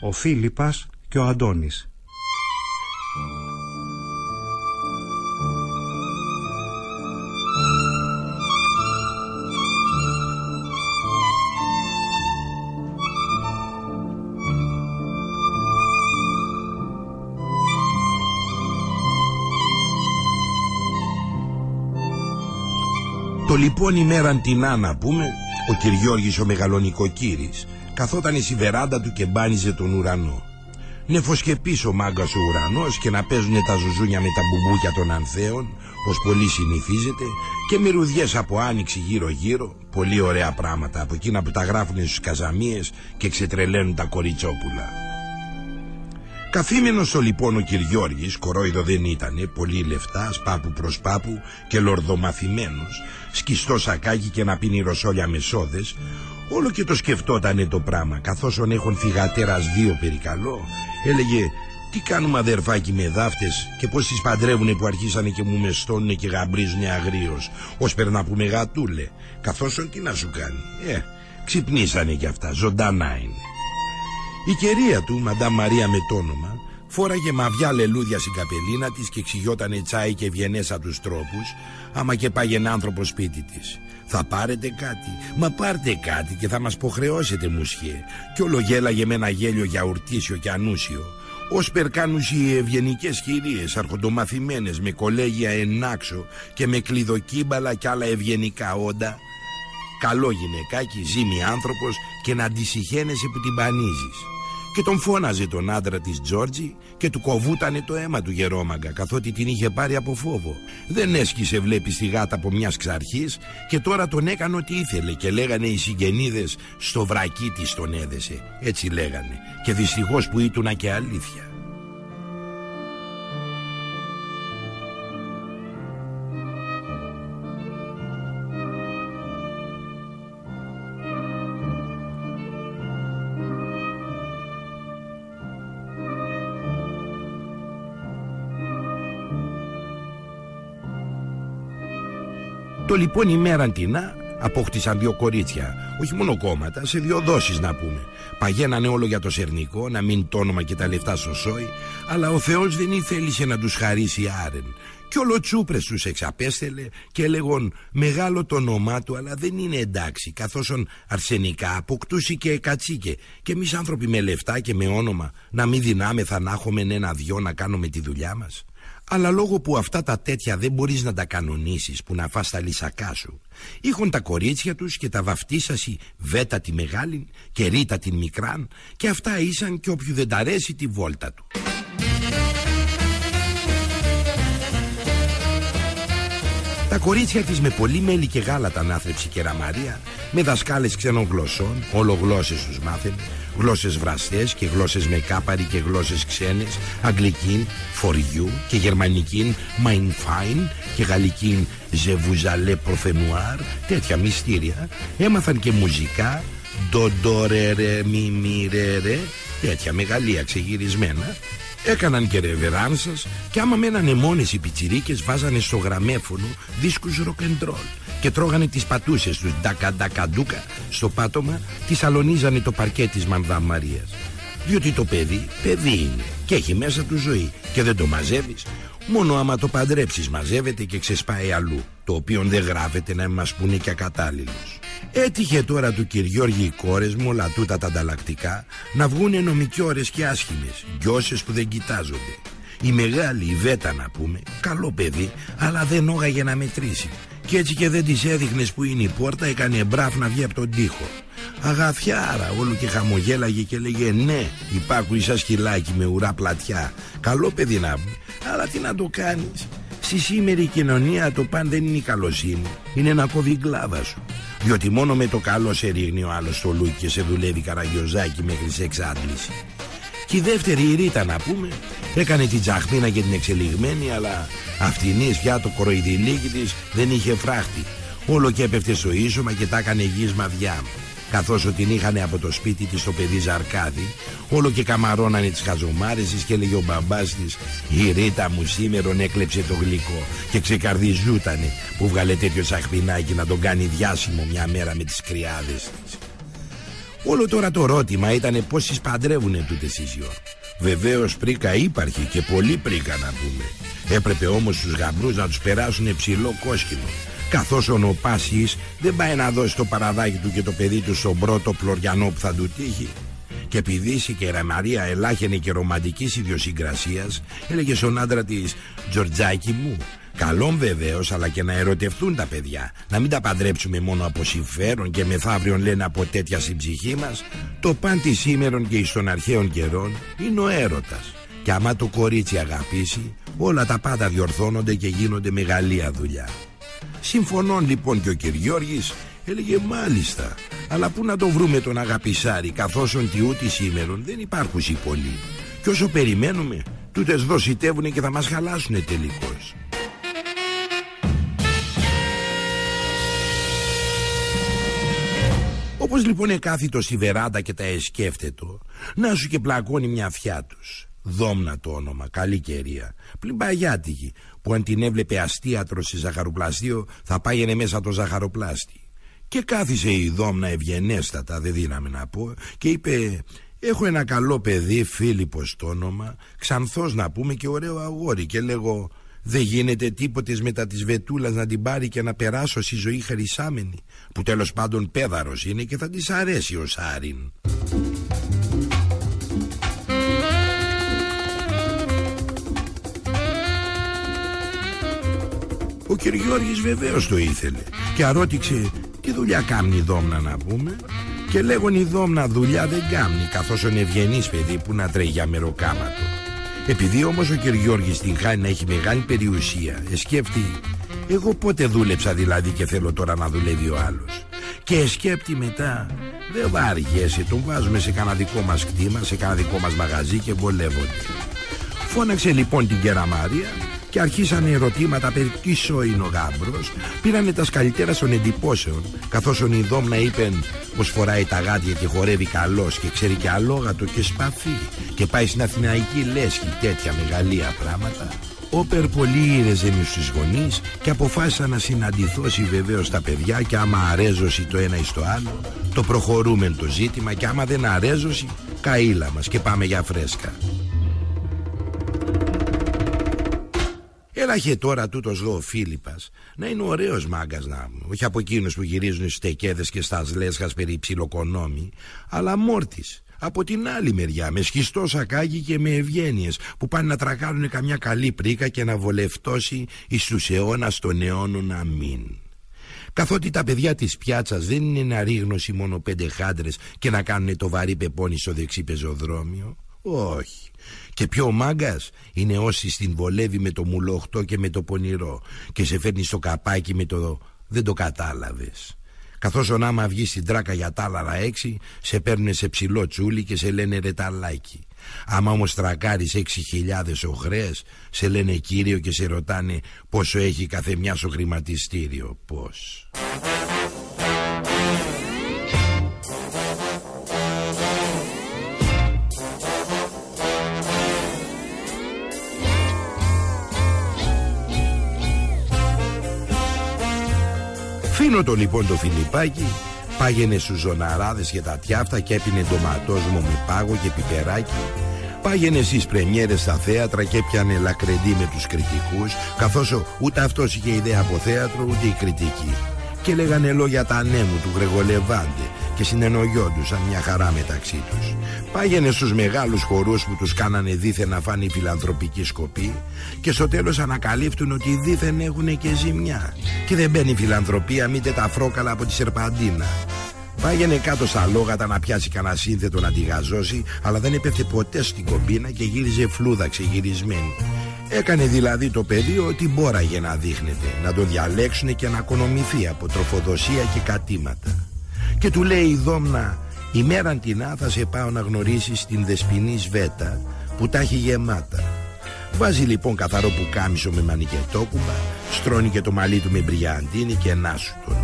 ο Φίλιππας και ο Αντώνης. Το λοιπόν ημέραν την να πούμε, ο Κυριώργης ο μεγαλονικοκύρης καθόταν στη βεράντα του και μπάνιζε τον ουρανό. Νεφος και πίσω μάγκας ο ουρανός και να παίζουν τα ζουζούνια με τα μπουμπούκια των ανθέων, ως πολύ συνηθίζεται, και μυρουδιές από άνοιξη γύρω γύρω, πολύ ωραία πράγματα από εκείνα που τα γράφουν στους καζαμίες και ξετρελαίνουν τα κοριτσόπουλα. Καθήμενος ο λοιπόν ο Κυριώργης, κορόιδο δεν ήτανε, πολύ λεφτάς, πάπου προς πάπου και λορδομαθημένος, σκιστό σακάκι και να πίνει ροσόλια με σόδες, όλο και το σκεφτότανε το πράγμα, καθώς ον έχουν θυγατέρας δύο περικαλό, έλεγε τι κάνουμε αδερφάκι με δάφτες και πως τις παντρεύουνε που αρχίσανε και μου μεστώνουνε και γαμπρίζουνε αγρίως, ως περνά που με γατούλε, καθώς τι να σου κάνει, ε, ξυπνήσανε κι αυτά, ζωντανά είναι. Η κερία του, Μαντά Μαρία με το όνομα, φόραγε μαβιά λελούδια στην καπελίνα της και εξηγιότανε τσάι και βιενέσα τους τρόπους, άμα και πάγαινε άνθρωπος σπίτι της. Θα πάρετε κάτι, μα πάρτε κάτι και θα μας ποχρεώσετε μουσχέ. Κι όλο γέλαγε με ένα γέλιο γιαουρτίσιο και ανούσιο. Ως περκάνους οι ευγενικές κυρίες, αρχοντομαθημένες με κολέγια ενάξω και με κλειδοκύμπαλα κι άλλα ευγενικά όντα. Καλό γυναικάκι, ζήμη άνθρωπος και να αντισυχαίνεσαι που την πανίζεις και τον φώναζε τον άντρα της Τζόρτζη και του κοβούτανε το αίμα του γερόμαγκα καθότι την είχε πάρει από φόβο. Δεν έσκησε βλέπεις τη γάτα από μιας ξαρχής και τώρα τον έκανε ό,τι ήθελε και λέγανε οι συγγενίδες στο βρακί της τον έδεσε. Έτσι λέγανε και δυστυχώς που ήτουνα και αλήθεια. Το λοιπόν ημέραν τεινά απόκτησαν δύο κορίτσια, όχι μόνο κόμματα, σε δύο δόσεις να πούμε. Παγαίνανε όλο για το σερνικό, να μην το όνομα και τα λεφτά στο σόι, αλλά ο Θεός δεν ήθελε να τους χαρίσει άρεν. Κι όλο τσούπρες τους εξαπέστελε και έλεγον μεγάλο το όνομά του αλλά δεν είναι εντάξει καθώς αρσενικά αποκτούσε και κατσίκε και εμείς άνθρωποι με λεφτά και με όνομα να μην δυνάμεθα να έχουμε ένα δυο να κάνουμε τη δουλειά μας. Αλλά λόγω που αυτά τα τέτοια δεν μπορείς να τα κανονίσεις που να φας τα λυσακά σου Είχαν τα κορίτσια τους και τα βαφτίσασι Βέτα τη μεγάλη και Ρίτα την μικράν Και αυτά ήσαν και όποιου δεν τα αρέσει τη βόλτα του. Τα κορίτσια της με πολύ μέλι και γάλατα ανάθρεψη και ραμαρία Με δασκάλες ξένων γλωσσών, όλο γλώσσες τους μάθαινε Γλώσσες βραστές και γλώσσες με κάπαρι και γλώσσες ξένες Αγγλικήν, φοριού και γερμανικήν mein fein και γαλλικήν je vous allez profenoir Τέτοια μυστήρια. Έμαθαν και μουζικά ντοντορερε μι μι ρε Τέτοια μεγαλεία ξεγυρισμένα. Έκαναν και ρεβεράνσας και άμα μένανε μόνες οι πιτσιρίκες βάζανε στο γραμμέφωνο δίσκους ροκεντρόλ και τρώγανε τις πατούσες τους ντακαντακαντούκα στο πάτωμα τη αλωνίζανε το παρκέ της Μανδά Μαρίας. Διότι το παιδί, παιδί είναι και έχει μέσα του ζωή και δεν το μαζεύεις. Μόνο άμα το παντρέψεις μαζεύεται και ξεσπάει αλλού, το οποίο δεν γράφεται να μας πούνε και ακατάλληλος. Έτυχε τώρα του Κυριώργη οι κόρες μου όλα τούτα τα ανταλλακτικά να βγουν νομικιόρες και άσχημες, γκιόσες που δεν κοιτάζονται. Η μεγάλη, η Βέτα να πούμε, καλό παιδί, αλλά δεν όγαγε να μετρήσει. Και έτσι και δεν της έδειχνες που είναι η πόρτα, έκανε μπράφ να βγει από τον τοίχο. Αγαθιάρα, όλο και χαμογέλαγε και λέγε ναι, υπάκου σαν σκυλάκι με ουρά πλατιά. Καλό παιδί να πούμε, αλλά τι να το κάνεις. Στη σήμερη κοινωνία το παν δεν είναι η καλοσύνη, είναι να κόβει γκλάβας σου. Διότι μόνο με το καλό σε ρίχνει ο άλλος στο λούκι και σε δουλεύει καραγιοζάκι μέχρι σε εξάντληση. Και η δεύτερη η Ρίτα να πούμε έκανε την τζαχμίνα και την εξελιγμένη αλλά αυτήν πια το κοροϊδιλίκι της δεν είχε φράχτη. Όλο και έπεφτε στο ίσωμα και τα έκανε γης μαδιά καθώς ότι την είχαν από το σπίτι της το παιδί Ζαρκάδη όλο και καμαρώνανε τις χαζομάρες της και έλεγε ο μπαμπάς της η Ρίτα μου σήμερον έκλεψε το γλυκό και ξεκαρδιζούτανε που βγάλε τέτοιο σαχπινάκι να τον κάνει διάσημο μια μέρα με τις κρυάδες της Όλο τώρα το ρώτημα ήταν πόσοι παντρεύουνε τούτες οι δυο. Βεβαίως πρίκα υπάρχει και πολύ πρίκα να πούμε. Έπρεπε όμως τους γαμπρούς να τους περάσουν ψηλό κόσκινο. Καθώς ο Νοπάσης δεν πάει να δώσει το παραδάκι του και το παιδί του στον πρώτο πλωριανό που θα του τύχει. Και επειδή η Κεραμαρία ελάχαινε και ρομαντικής ιδιοσυγκρασίας, έλεγε στον άντρα της Τζορτζάκη μου, Καλόν βεβαίως, αλλά και να ερωτευτούν τα παιδιά. Να μην τα παντρέψουμε μόνο από συμφέρον και μεθαύριον λένε από τέτοια στην ψυχή μας. Το παν της σήμερον και εις των αρχαίων καιρών είναι ο έρωτας. Και άμα το κορίτσι αγαπήσει, όλα τα πάντα διορθώνονται και γίνονται μεγαλεία δουλειά. Συμφωνών λοιπόν και ο Κυριώργης έλεγε μάλιστα, αλλά πού να το βρούμε τον αγαπησάρι καθώς ότι ούτε σήμερον δεν υπάρχουν πολλοί. Και όσο περιμένουμε, τούτες δοσιτεύουν και θα μας χαλάσουν τελικώς. Όπως λοιπόν εκάθιτο στη βεράντα και τα εσκέφτετο Να σου και πλακώνει μια αυτιά τους Δόμνα το όνομα, καλή καιρία. Πλυμπαγιάτικη Που αν την έβλεπε αστίατρο σε ζαχαρουπλαστείο Θα πάγαινε μέσα το ζαχαροπλάστη. Και κάθισε η Δόμνα ευγενέστατα Δεν δύναμε να πω Και είπε Έχω ένα καλό παιδί Φίλιππος το όνομα Ξανθός να πούμε και ωραίο αγόρι Και λέγω δεν γίνεται τίποτες μετά της βετούλας να την πάρει και να περάσω στη ζωή χαρισάμενη που τέλος πάντων πέδαρος είναι και θα της αρέσει ο Σάριν. Ο Κυριώργης βεβαίως το ήθελε. Και αρώτηξε τι δουλειά κάνει η Δόμνα να πούμε; Και λέγον η Δόμνα δουλειά δεν κάνει καθώς ο ευγενής παιδί που να τρέχει για μεροκάματο. Επειδή όμως ο Κυριώργης την χάνει να έχει μεγάλη περιουσία Εσκέφτη Εγώ πότε δούλεψα δηλαδή και θέλω τώρα να δουλεύει ο άλλος Και σκέπτη μετά Δεν βάργεσαι Τον βάζουμε σε κανένα δικό μας κτήμα Σε κανένα δικό μας μαγαζί και βολεύονται Φώναξε λοιπόν την Κεραμάρια και αρχίσανε ερωτήματα περί τι είναι ο γάμπρος πήρανε τα σκαλιτέρα των εντυπώσεων καθώς ο Νιδόμνα είπε πως φοράει τα γάτια και χορεύει καλός και ξέρει και αλόγατο και σπαθί. Και πάει στην Αθηναϊκή λέσχη τέτοια μεγαλεία πράγματα. Όπερ πολύ ήρεζε μες στους γονείς και αποφάσισα να συναντηθώσει βεβαίως τα παιδιά και άμα αρέζωση το ένα εις το άλλο το προχωρούμε το ζήτημα και άμα δεν αρέζωση καήλα μας και πάμε για φρέσκα Έλαχε τώρα τούτος εδώ ο Φίλιππας να είναι ωραίος μάγκας να μου. Όχι από εκείνους που γυρίζουν στις τεκέδε και στα λέσχα περί ψιλοκονόμη, αλλά μόρτης. Από την άλλη μεριά, με σχιστό σακάκι και με ευγένειες που πάνε να τρακάρουν καμιά καλή πρίκα και να βολευτώσει εις τους αιώνας των αιώνων αμήν. Καθότι τα παιδιά της πιάτσας δεν είναι να ρίγνωση μόνο πέντε χάντρες και να κάνουν το βαρύ πεπόνι στο δεξί πεζοδρόμιο. Όχι. Και πιο μάγκας είναι όσοι στην βολεύει με το μουλοχτό και με το πονηρό και σε φέρνει στο καπάκι με το δεν το κατάλαβες. Καθώς ο άμα βγει στην τράκα για τάλαρα έξι σε παίρνουν σε ψηλό τσούλι και σε λένε ρεταλάκι. Άμα όμως τρακάρεις έξι χιλιάδες οχρές σε λένε κύριο και σε ρωτάνε πόσο έχει κάθε μιας στο χρηματιστήριο. Πώς... Αφήνω το λοιπόν το Φιλιππάκι Πάγαινε στους ζωναράδες και τα τιάφτα και έπινε ντοματόσμο με πάγο και πιπεράκι. Πάγαινε στις πρεμιέρες στα θέατρα και έπιανε λακρεντή με τους κριτικούς Καθώς ούτε αυτός είχε ιδέα από θέατρο ούτε η κριτική. Και λέγανε λόγια τα ανέμου του Γρεγολεβάντε και συνεννοιόντουσαν μια χαρά μεταξύ τους. Πάγαινε στους μεγάλους χορούς που τους κάνανε δίθεν να φάνει φιλανθρωπική σκοπή και στο τέλος ανακαλύπτουν ότι δίθεν έχουν και ζημιά και δεν μπαίνει φιλανθρωπία μήτε τα φρόκαλα από τη Σερπαντίνα. Πάγαινε κάτω στα λόγατα να πιάσει κανένα σύνθετο να τη γαζώσει αλλά δεν έπεφτε ποτέ στην κομπίνα και γύριζε φλούδα ξεγυρισμένη. Έκανε δηλαδή το παιδί ότι μπόραγε να δείχνεται, να τον διαλέξουν και να οικονομηθεί από τροφοδοσία και κατήματα. Και του λέει η Δόμνα Ημέραν την θα σε πάω να γνωρίσεις την δεσποινή Σβέτα που τα έχει γεμάτα Βάζει λοιπόν καθαρό που κάμισο με μανικετόκουμπα Στρώνει και το μαλλί του με μπριαντίνη και σου τον.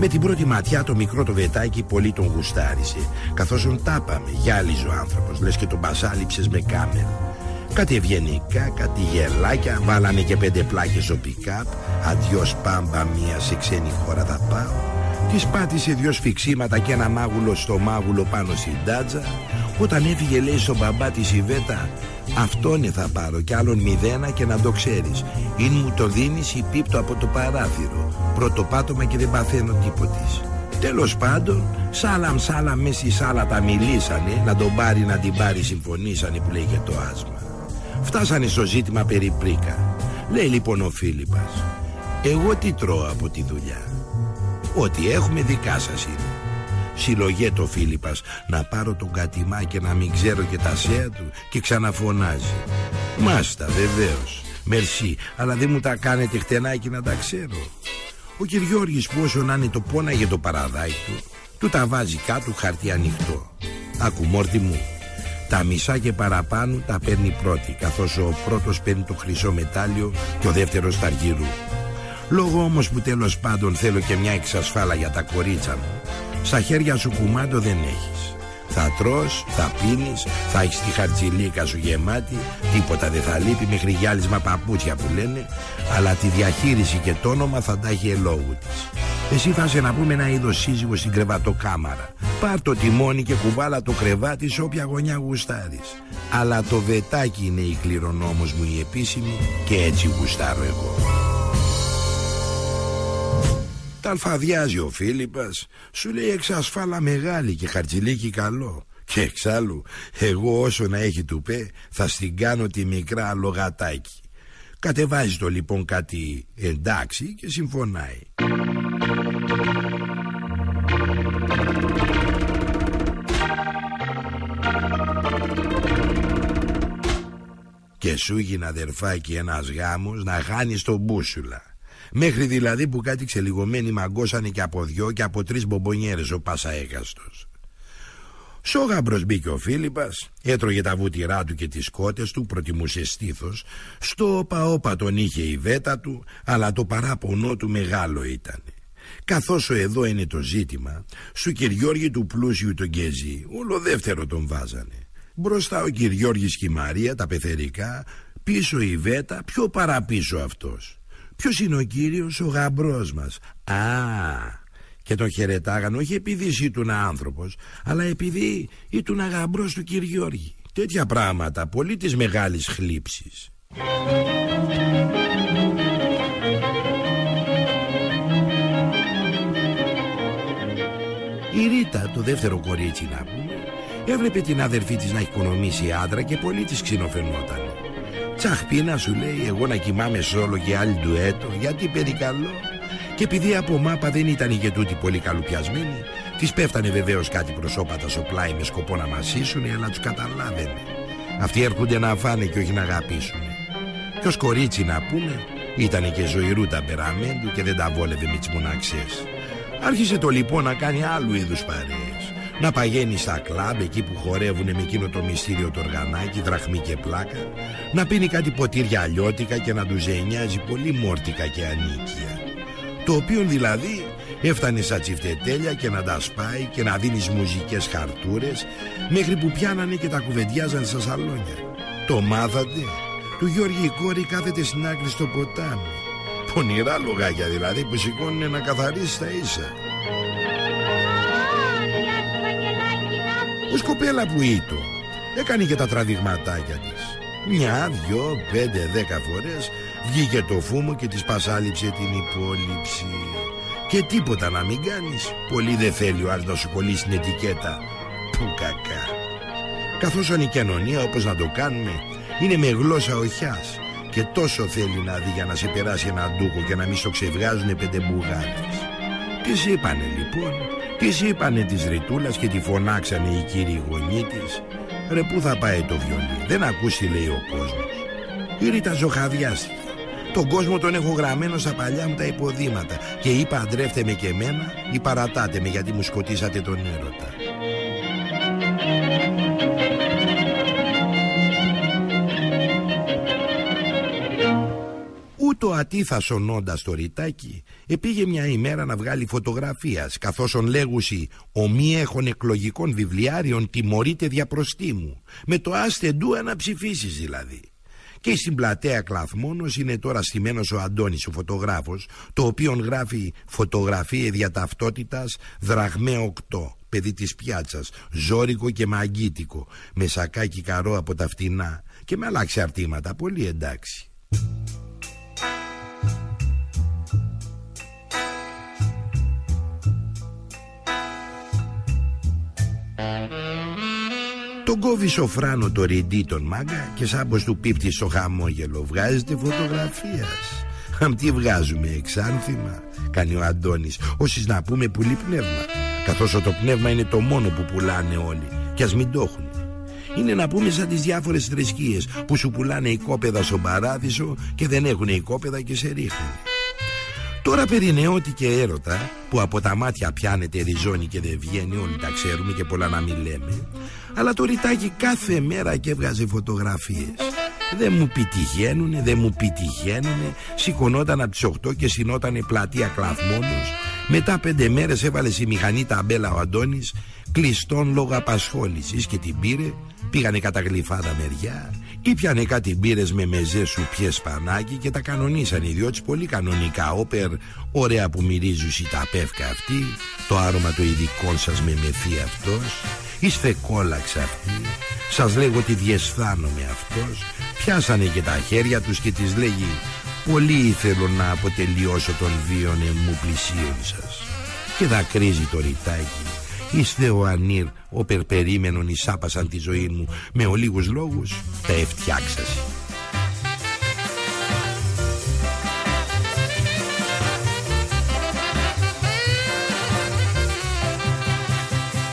Με την πρώτη ματιά το μικρό το βετάκι πολύ τον γουστάρισε Καθώς τον τάπαμε γυάλιζε ο άνθρωπος Λες και τον μπασάλιψες με κάμερα Κάτι ευγενικά, κάτι γελάκια Βάλανε και πέντε πλάκες στο πικάπ Αντιός πάμπα μία σε ξένη χώρα θα πάω Της πάτησε δυο σφιξίματα και ένα μάγουλο στο μάγουλο πάνω στην τάτζα. Όταν έφυγε λέει στον μπαμπά της η Βέτα Αυτόν θα πάρω κι άλλον μηδένα και να το ξέρεις. Είναι μου το δίνεις ή πίπτω από το παράθυρο. Πρώτο πάτωμα και δεν παθαίνω τίποτης Τέλος πάντων, σάλαμ σάλαμ μέσα στη σάλα τα μιλήσανε Να τον πάρει να την πάρει συμφωνήσανε που λέει το άσμα. Φτάσανε στο ζήτημα περί πρίκα. Λέει λοιπόν ο Φίλιππας Εγώ τι τρώω από τη δουλειά; Ό,τι έχουμε δικά σας είναι. Συλλογέ το Φίλιππας να πάρω τον κατημά και να μην ξέρω και τα σέα του και ξαναφωνάζει. Μάστα βεβαίως. Μερσή αλλά δεν μου τα κάνετε χτενάκι να τα ξέρω. Ο Κυριώργης που όσο να είναι το πόναγε το παραδάκι του Του τα βάζει κάτω χαρτί ανοιχτό. Άκου μόρτι μου τα μισά και παραπάνω τα παίρνει πρώτη Καθώς ο πρώτος παίρνει το χρυσό μετάλλιο Και ο δεύτερος τα αργύρου Λόγω όμως που τέλος πάντων θέλω και μια εξασφάλα για τα κορίτσα μου Στα χέρια σου κουμάντο δεν έχεις. Θα τρως, θα πίνεις, θα έχεις τη χαρτζιλίκα σου γεμάτη Τίποτα δεν θα λείπει μέχρι γυάλισμα παπούτσια που λένε Αλλά τη διαχείριση και το όνομα θα τα έχει ελόγου της. Εσύ θα σε να πούμε ένα είδος σύζυγος στην κρεβατοκάμαρα. Πάρ το τιμόνι και κουβάλα το κρεβάτι σε όποια γωνιά γουστάρεις. Αλλά το βετάκι είναι η κληρονόμος μου η επίσημη και έτσι γουστάρω εγώ τα αλφαδιάζει ο Φίλιππας Σου λέει εξασφάλα μεγάλη και χαρτζηλίκι καλό Και εξάλλου εγώ όσο να έχει του πέ Θα στην κάνω τη μικρά λογατάκι Κατεβάζει το λοιπόν κάτι εντάξει και συμφωνάει. Και σου γίνει αδερφάκι ένας γάμος να χάνεις τον μπούσουλα Μέχρι δηλαδή που κάτι ξελιγωμένοι μαγκώσανε και από δυο και από τρεις μπομπονιέρες ο Πάσα έκαστος. Σόγαμπρος μπήκε ο Φίλιππας, έτρωγε τα βούτυρά του και τις κότες του, προτιμούσε στήθος. Στο όπα-όπα τον είχε η βέτα του, αλλά το παράπονό του μεγάλο ήταν. Καθώς ο εδώ είναι το ζήτημα, σου Κυριώργη του πλούσιου τον Γκέζι, όλο δεύτερο τον βάζανε. Μπροστά ο Κυριώργης και η Μαρία, τα πεθερικά, πίσω η Βέτα, πιο παραπίσω αυτός. Ποιος είναι ο κύριος, ο γαμπρός μας; Α, και τον χαιρετάγαν όχι επειδή ήταν άνθρωπος, αλλά επειδή ήταν γαμπρός του Κυριώργη. Τέτοια πράγματα, πολύ της μεγάλης χλήψης. Η Ρίτα, το δεύτερο κορίτσι να πούμε, έβλεπε την αδερφή της να έχει οικονομήσει άντρα και πολύ της ξυνοφαινόταν. Τσαχπίνα σου λέει εγώ να κοιμάμαι σόλο και άλλη έτο Γιατί περικαλώ Και επειδή από μάπα δεν ήταν και τούτη πολύ καλουπιασμένη Της πέφτανε βεβαίως κάτι προσώπατα στο πλάι με σκοπό να μασίσουνε Αλλά τους καταλάβαινε. Αυτοί έρχονται να φάνε και όχι να αγαπήσουν Κι ως κορίτσι να πούμε Ήτανε και ζωηρού τα περαμέντου και δεν τα βόλευε με τις μοναξές Άρχισε το λοιπόν να κάνει άλλου είδους παρέες να παγαίνει στα κλαμπ εκεί που χορεύουν με εκείνο το μυστήριο το οργανάκι, δραχμή και πλάκα, να πίνει κάτι ποτήρια αλλιώτικα και να του ζενιάζει πολύ μόρτικα και ανίκια. Το οποίο δηλαδή έφτανε στα τσιφτετέλια και να τα σπάει και να δίνει μουζικές χαρτούρες μέχρι που πιάνανε και τα κουβεντιάζαν στα σαλόνια. Το μάθατε, του Γιώργη η κόρη κάθεται στην άκρη στο ποτάμι. Πονηρά λογάκια δηλαδή που σηκώνουν να καθαρίσει τα ίσα. Η σκοπέλα που ήτο έκανε και τα τραβηγματάκια της. Μια, δυο, πέντε, δέκα φορές Βγήκε το φούμο και της πασάλιψε την υπόλοιψη. Και τίποτα να μην κάνεις Πολύ δεν θέλει ο άλλος να σου κολλήσει την ετικέτα. Που κακά. Καθώς η κοινωνία όπως να το κάνουμε Είναι με γλώσσα οχιάς Και τόσο θέλει να δει για να σε περάσει ένα ντούκο Και να μην στο ξεβγάζουνε πέντε μπουγάδες. Τις είπανε λοιπόν Της είπανε της ρητούλας και τη φωνάξανε οι κύριοι γονεί της Ρε πού θα πάει το βιολί Δεν ακούσει λέει ο κόσμος Η Ρίτα ζωχαδιάστηκε Τον κόσμο τον έχω γραμμένο στα παλιά μου τα υποδήματα Και είπα αντρεύτε με και εμένα Ή παρατάτε με γιατί μου σκοτήσατε τον έρωτα Ούτω ατίθασο νόντα το ρητάκι. Επήγε μια ημέρα να βγάλει φωτογραφίας καθώς ον λέγουσι ο μη έχων εκλογικών βιβλιάριων τιμωρείται δια προστίμου με το άστε ντου να ψηφίσεις δηλαδή. Και στην πλατεία Κλαθμόνος είναι τώρα στημένος ο Αντώνης ο φωτογράφος Το οποίο γράφει φωτογραφία διαταυτότητας δραχμέ 8 Παιδί της πιάτσας, ζόρικο και μαγκίτικο Με σακάκι καρό από τα φτηνά Και με άλλα ξαρτήματα, πολύ εντάξει Τον κόβει σοφράνο το ριντί τον μάγκα και σαν πως του πίπτει στο χαμόγελο. Βγάζετε φωτογραφίας Αμ τι βγάζουμε εξάνθημα Κάνει ο Αντώνης. Όσοι να πούμε πουλί πνεύμα Καθώς το πνεύμα είναι το μόνο που πουλάνε όλοι. Κι ας μην το έχουν είναι να πούμε σαν τις διάφορες θρησκείες που σου πουλάνε οικόπεδα στον παράδεισο και δεν έχουν οικόπεδα και σε ρίχνουν. Τώρα περί νεότη και έρωτα που από τα μάτια πιάνεται ριζώνει και δεν βγαίνει όλοι τα ξέρουμε και πολλά να μην λέμε. Αλλά το ρητάκι κάθε μέρα και έβγαζε φωτογραφίες. Δεν μου πητυχαίνουνε, δεν μου πητυχαίνουνε. Σηκωνόταν από τις 8 και συνότανε πλατεία κλαθμόνος Μετά πέντε μέρες έβαλε στη μηχανή ταμπέλα ο Αντώνης Κλειστών λόγω απασχόλησης και την πήρε. Πήγανε κατά γλυφάδα μεριά Ήπιανε κάτι μπύρες με μεζέ σου πιες σπανάκι Και τα κανονίσαν οι δυο πολύ κανονικά Όπερ ωραία που μυρίζουν τα πεύκα αυτή. Το άρωμα το ειδικό σας με μεθύ αυτός. Είστε κόλαξ αυτοί. Σας λέγω ότι διαισθάνομαι αυτός. Πιάσανε και τα χέρια τους και της λέγει Πολύ ήθελω να αποτελειώσω τον βίον μου πλησίον σας Και δακρύζει το ρητάκι Είστε ο Ανήρ, ο περπερίμενον εισάπασαν τη ζωή μου. Με ολίγους λόγους τα εφτιάξασαι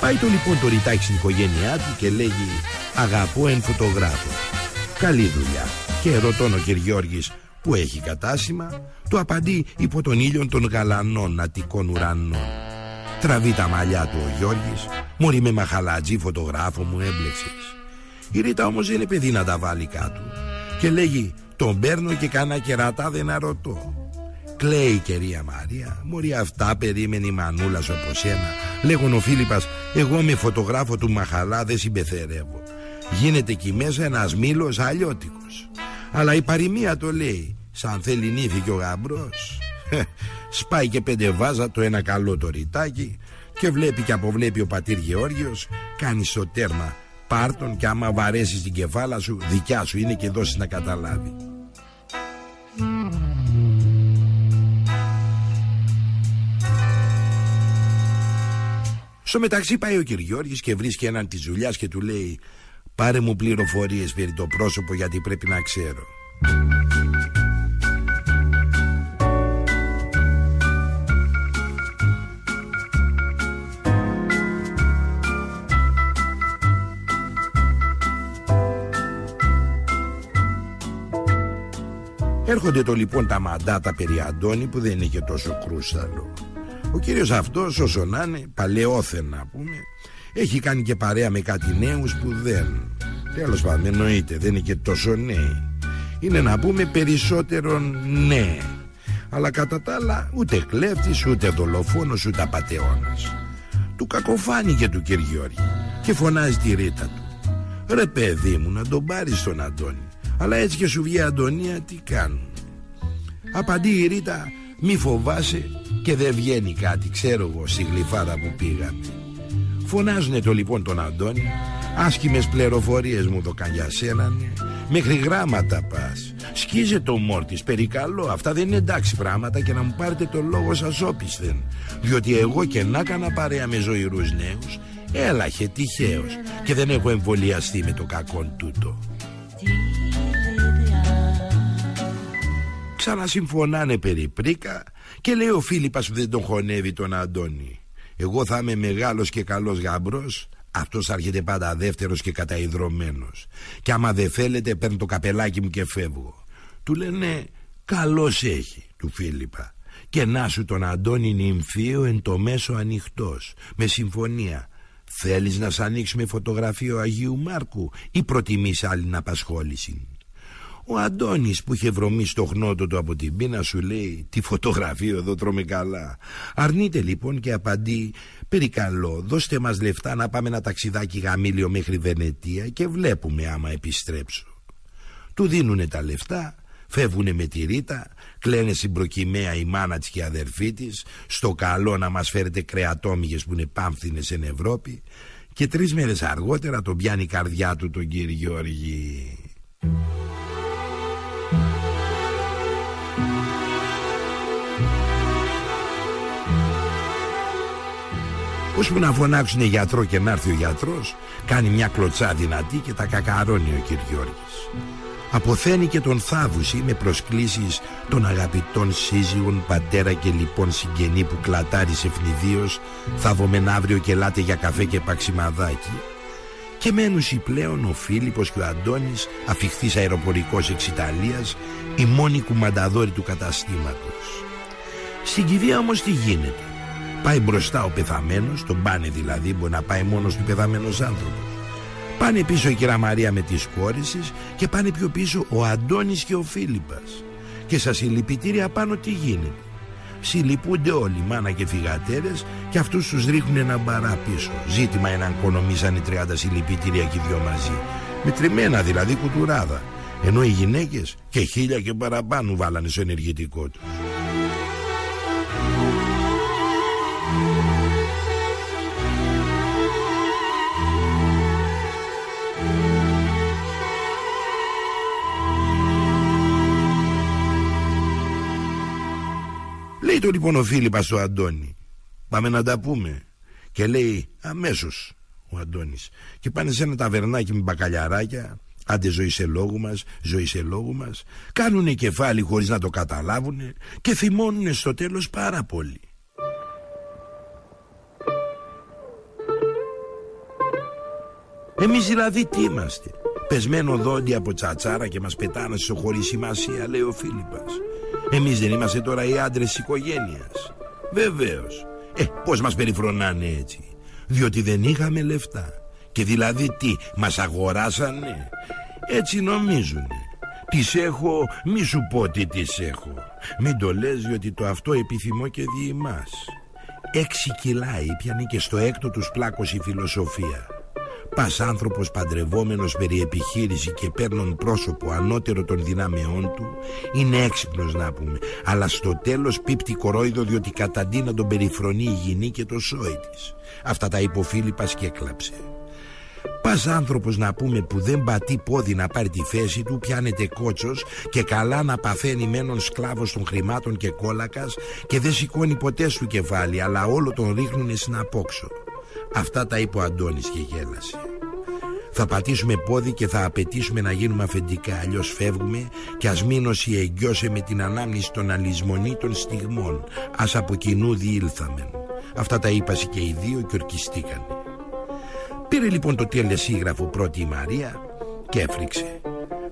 Πάει το λοιπόν το ρητάκι στην οικογένειά του και λέγει Αγαπώ εν φωτογράφο Καλή δουλειά. Και ρωτών ο Κυριώργης που έχει κατάσημα Του απαντεί υπό τον ήλιο των γαλανών αττικών ουρανών Τραβεί τα μαλλιά του ο Γιώργης. Μωρή με μαχαλάτζι φωτογράφο μου έμπλεξες. Η Ρίτα όμως δεν είναι παιδί να τα βάλει κάτω. Και λέγει τον παίρνω και κάνα κερατά να ρωτώ Κλαίει η κυρία Μαρία. Μωρή αυτά περίμενε η μανούλας όπως ένα Λέγον ο Φίλιππας Εγώ με φωτογράφο του Μαχαλά δεν συμπεθερεύω Γίνεται εκεί μέσα ένας μήλος αλλιώτικος. Αλλά η παροιμία το λέει Σαν θέλει νύφη και ο γαμπρός Σπάει και πέντε βάζα το ένα καλό το ρητάκι Και βλέπει και αποβλέπει ο πατήρ Γεώργιος Κάνει στο τέρμα Πάρτον και άμα βαρέσεις την κεφάλα σου Δικιά σου είναι και δώσεις να καταλάβει. Στο μεταξύ πάει ο Κυριώργης και βρίσκει έναν της δουλειάς και του λέει Πάρε μου πληροφορίες περί το πρόσωπο γιατί πρέπει να ξέρω Έρχονται το λοιπόν τα μαντάτα περί Αντώνη που δεν είναι και τόσο κρούσταλο ο κύριος αυτός όσο να είναι παλαιόθεν να πούμε Έχει κάνει και παρέα με κάτι νέους που δεν. Τέλος πάντων εννοείται δεν είναι και τόσο νέοι. Είναι να πούμε περισσότερο ναι. Αλλά κατά τα άλλα ούτε κλέφτης ούτε δολοφόνος ούτε απατεώνας. Του κακοφάνηκε του Κυριώργη Και φωνάζει τη ρήτα του. Ρε παιδί μου να τον πάρεις τον Αντώνη Αλλά έτσι και σου βγει Αντωνία τι κάνουν; Απαντεί η Ρίτα μη φοβάσαι και δεν βγαίνει κάτι Ξέρω εγώ στη γλυφάδα που πήγαμε. Φωνάζουνε το λοιπόν τον Αντώνη Άσχημες πληροφορίες μου το για σένα ναι. Μέχρι γράμματα πας. Σκίζε το μόρτης περικαλώ. Αυτά δεν είναι εντάξει πράγματα Και να μου πάρετε το λόγο σας όπισθεν. Διότι εγώ και να έκανα παρέα με ζωηρούς νέους Έλαχε τυχαίως Και δεν έχω εμβολιαστεί με το κακόν τούτο Ξανασυμφωνάνε περί πρίκα και λέει ο Φίλιππας που δεν τον χωνεύει τον Αντώνη Εγώ θα είμαι μεγάλος και καλός γάμπρος Αυτός θα έρχεται πάντα δεύτερος και καταϊδρωμένος Και άμα δεν θέλετε παίρνω το καπελάκι μου και φεύγω Του λένε καλός έχει του Φίλιππα. Και να σου τον Αντώνη νυμφίο εν το μέσο ανοιχτός Με συμφωνία. Θέλεις να σ' ανοίξουμε φωτογραφείο Αγίου Μάρκου Ή προτιμείς άλλη απασχόληση ο Αντώνης που είχε βρωμίσει στο χνότο του από την πείνα σου λέει «Τι φωτογραφείο εδώ τρώμε καλά». Αρνείται λοιπόν και απαντεί «Περικαλώ, δώστε μας λεφτά να πάμε ένα ταξιδάκι γαμήλιο μέχρι Βενετία και βλέπουμε άμα επιστρέψω». Του δίνουνε τα λεφτά, φεύγουνε με τη ρίτα, κλαίνε στην προκυμαία η μάνα της και η αδερφή της, στο καλό να μας φέρετε κρεατόμυγες που είναι πάμφθινες στην Ευρώπη και τρεις μέρες αργότερα τον πιάνει η καρδιά του τον κύριο Γιώργη. που να φωνάξουν γιατρό και να έρθει ο γιατρός Κάνει μια κλωτσά δυνατή και τα κακαρώνει ο κ. Γιώργης Αποθένει και τον θάβουση με προσκλήσεις των αγαπητών σύζυγων πατέρα και λοιπόν συγγενή που κλατάρισε ευνηδίως Θαύομεν αύριο και λάτε για καφέ και παξιμαδάκι και μένουσι πλέον ο Φίλιππος και ο Αντώνης αφιχθής αεροπορικός εξ Ιταλίας οι μόνοι κουμανταδόροι του καταστήματος Στην κηδεία όμως τι γίνεται; Πάει μπροστά ο πεθαμένος, τον πάνε δηλαδή, μπορεί να πάει μόνος του πεθαμένος άνθρωπος. Πάνε πίσω η κυρία Μαρία με τις κόρες και πάνε πιο πίσω ο Αντώνης και ο Φίλιππας. Και στα συλληπιτήρια πάνω τι γίνεται. Συλληπούνται όλοι, μάνα και φυγατέρες και αυτούς τους ρίχνουν ένα μπαρά πίσω. Ζήτημα έναν κονομήσαν οι 30 συλληπιτήρια και οι δυο μαζί. Μετρημένα δηλαδή κουτουράδα. Ενώ οι γυναίκες και χίλια και παραπάνω βάλανε στο ενεργητικό τους. Λέει το λοιπόν ο Φίλιππας στο Αντώνη; Πάμε να τα πούμε. Και λέει αμέσως ο Αντώνης Και πάνε σε ένα ταβερνάκι με μπακαλιαράκια Άντε ζωή σε λόγου μας, ζωή σε λόγου μας Κάνουνε κεφάλι χωρίς να το καταλάβουνε Και θυμώνουνε στο τέλος πάρα πολύ. Εμείς δηλαδή τι είμαστε; Πεσμένο δόντι από τσατσάρα και μας πετάνε στο χωρίς σημασία λέει ο Φίλιππας εμείς δεν είμαστε τώρα οι άντρες της οικογένειας. Βεβαίως. Ε πως μας περιφρονάνε έτσι. Διότι δεν είχαμε λεφτά. Και δηλαδή τι μας αγοράσανε. Έτσι νομίζουνε. Τις έχω μη σου πω τι τις έχω. Μην το λες διότι το αυτό επιθυμώ και δι' Έξι κιλά ήπιανε και στο έκτο τους πλάκος η φιλοσοφία Πας άνθρωπος παντρευόμενος περί επιχείρηση και παίρνουν πρόσωπο ανώτερο των δυνάμεών του είναι έξυπνος να πούμε. Αλλά στο τέλος πίπτει κορόιδο διότι καταντεί να τον περιφρονεί η γυνή και το σόι της. Αυτά τα υποφίλιπας και έκλαψε. Πας άνθρωπος να πούμε που δεν πατεί πόδι να πάρει τη θέση του Πιάνεται κότσος και καλά να παθαίνει μένον σκλάβος των χρημάτων και κόλακας Και δεν σηκώνει ποτέ σου κεφάλι αλλά όλο τον ρίχνουνε στην απόξω Αυτά τα είπε ο Αντώνης και γέλασε θα πατήσουμε πόδι και θα απαιτήσουμε να γίνουμε αφεντικά Αλλιώς φεύγουμε και ας μην εγγιώσε με την ανάμνηση των αλυσμονήτων στιγμών. Ας από κοινού διήλθαμεν. Αυτά τα είπασε και οι δύο και ορκιστήκανε. Πήρε λοιπόν το τελεσίγραφο πρώτη η Μαρία και έφρυξε.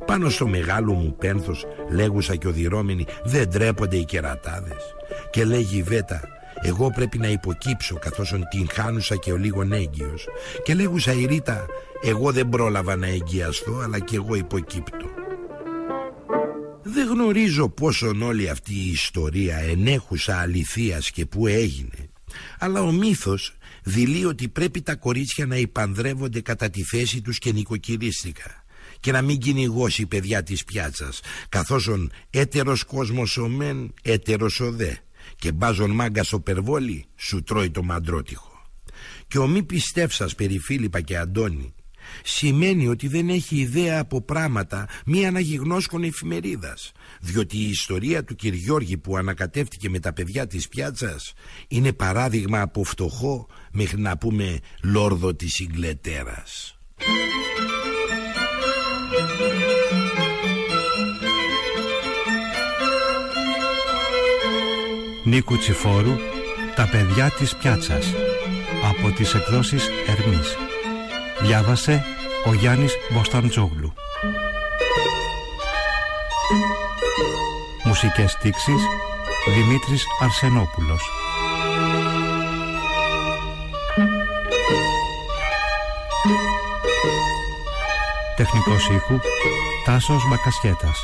Πάνω στο μεγάλο μου πένθος λέγουσα και οδηρώμενοι δεν τρέπονται οι κερατάδες και λέγει η Βέτα εγώ πρέπει να υποκύψω καθώς την χάνουσα και ο λίγο έγκυος. Και λέγουσα η Ρίτα εγώ δεν πρόλαβα να εγγυαστώ αλλά και εγώ υποκύπτω δεν γνωρίζω πόσον όλη αυτή η ιστορία ενέχουσα αληθείας και που έγινε. Αλλά ο μύθος δηλεί ότι πρέπει τα κορίτσια να υπανδρεύονται κατά τη θέση τους και νοικοκυρίστικα και να μην κυνηγώσει παιδιά της πιάτσας καθώς έτερος κόσμος ο μεν έτερος ο δε και μπάζον μάγκα στο περβόλι σου τρώει το μαντρότυχο. Και ο μη πιστεύσας περί Φίλιππα και Αντώνη σημαίνει ότι δεν έχει ιδέα από πράγματα μη αναγυγνώσκων εφημερίδας διότι η ιστορία του Κυριώργη που ανακατεύτηκε με τα παιδιά της πιάτσας είναι παράδειγμα από φτωχό μέχρι να πούμε λόρδο της Ιγκλετέρας Νίκου Τσιφόρου «Τα παιδιά της πιάτσας» από τις εκδόσεις Ερμής. Διάβασε ο Γιάννης Μποσταντζόγλου. Μουσικές τήξεις Δημήτρης Αρσενόπουλος. Τεχνικός ήχου Τάσος Μπακασιέτας